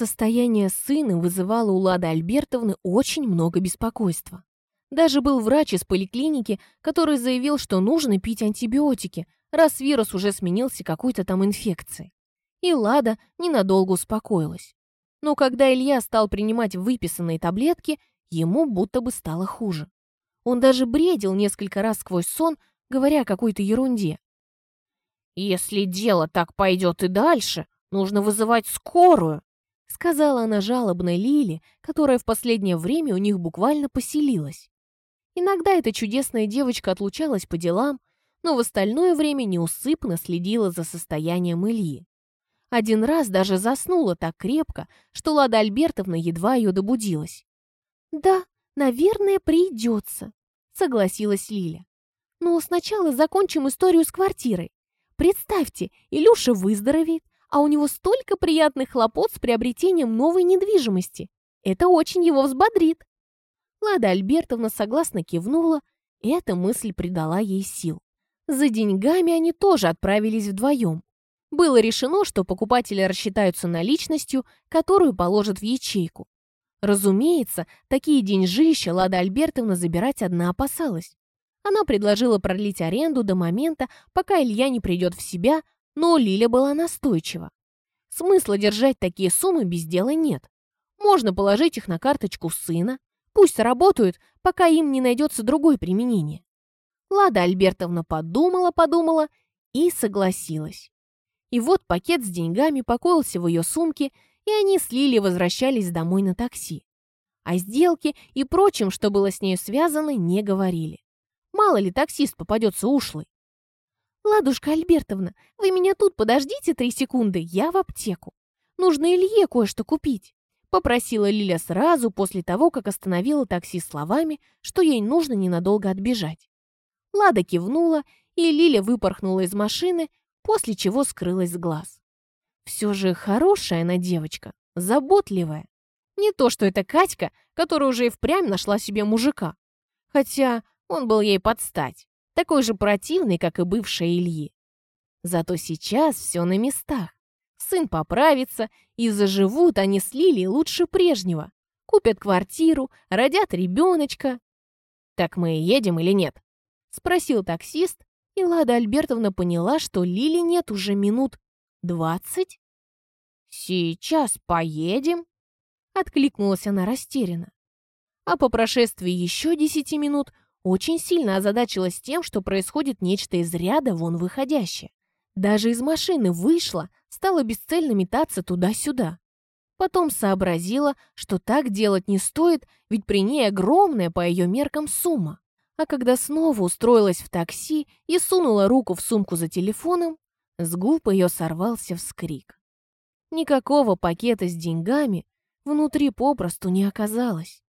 Состояние сына вызывало у Лады Альбертовны очень много беспокойства. Даже был врач из поликлиники, который заявил, что нужно пить антибиотики, раз вирус уже сменился какой-то там инфекцией. И Лада ненадолго успокоилась. Но когда Илья стал принимать выписанные таблетки, ему будто бы стало хуже. Он даже бредил несколько раз сквозь сон, говоря о какой-то ерунде. «Если дело так пойдет и дальше, нужно вызывать скорую», сказала она жалобной Лиле, которая в последнее время у них буквально поселилась. Иногда эта чудесная девочка отлучалась по делам, но в остальное время неусыпно следила за состоянием Ильи. Один раз даже заснула так крепко, что Лада Альбертовна едва ее добудилась. «Да, наверное, придется», — согласилась Лиля. «Но сначала закончим историю с квартирой. Представьте, Илюша выздоровеет, а у него столько приятных хлопот с приобретением новой недвижимости. Это очень его взбодрит. Лада Альбертовна согласно кивнула, и эта мысль придала ей сил. За деньгами они тоже отправились вдвоем. Было решено, что покупатели рассчитаются наличностью, которую положат в ячейку. Разумеется, такие деньжища Лада Альбертовна забирать одна опасалась. Она предложила продлить аренду до момента, пока Илья не придет в себя, но Лиля была настойчива. Смысла держать такие суммы без дела нет. Можно положить их на карточку сына, пусть работают, пока им не найдется другое применение. Лада Альбертовна подумала-подумала и согласилась. И вот пакет с деньгами покоился в ее сумке, и они с Лили возвращались домой на такси. О сделке и прочем, что было с нею связано, не говорили. Мало ли таксист попадется ушлый. «Ладушка Альбертовна, вы меня тут подождите три секунды, я в аптеку. Нужно Илье кое-что купить», — попросила Лиля сразу после того, как остановила такси словами, что ей нужно ненадолго отбежать. Лада кивнула, и Лиля выпорхнула из машины, после чего скрылась с глаз. Все же хорошая она девочка, заботливая. Не то, что это Катька, которая уже и впрямь нашла себе мужика. Хотя он был ей подстать такой же противный, как и бывшая Ильи. Зато сейчас все на местах. Сын поправится, и заживут они с Лилией лучше прежнего. Купят квартиру, родят ребеночка. «Так мы едем или нет?» — спросил таксист, и Лада Альбертовна поняла, что Лили нет уже минут двадцать. «Сейчас поедем», — откликнулась она растерянно. А по прошествии еще десяти минут очень сильно озадачилась тем, что происходит нечто из ряда вон выходящее. Даже из машины вышла, стала бесцельно метаться туда-сюда. Потом сообразила, что так делать не стоит, ведь при ней огромная по ее меркам сумма. А когда снова устроилась в такси и сунула руку в сумку за телефоном, с губ ее сорвался вскрик. Никакого пакета с деньгами внутри попросту не оказалось.